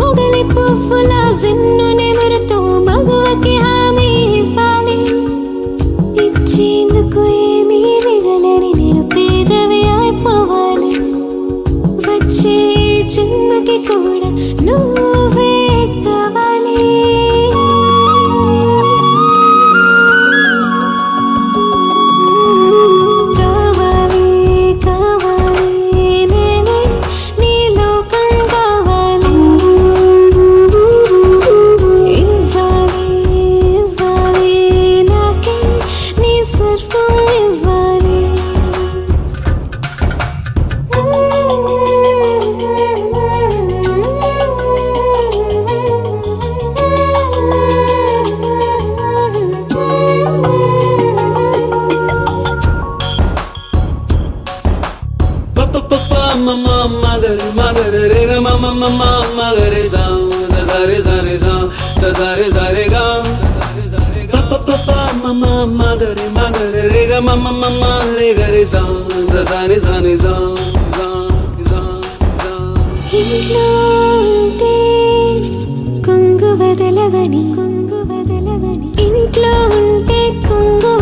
முதலிப்பு ஃபுல்லா விண்ண ma ma ma ga re za sa sa re za re za za za re za re ga pa pa pa pa ma ma ma ga re ma ga re re ga ma ma ma ma re ga re za za za re za re za za za za ఇంట్లో ఉంటే కొంగు వదలవని కొంగు వదలవని ఇంట్లో ఉంటే కొంగు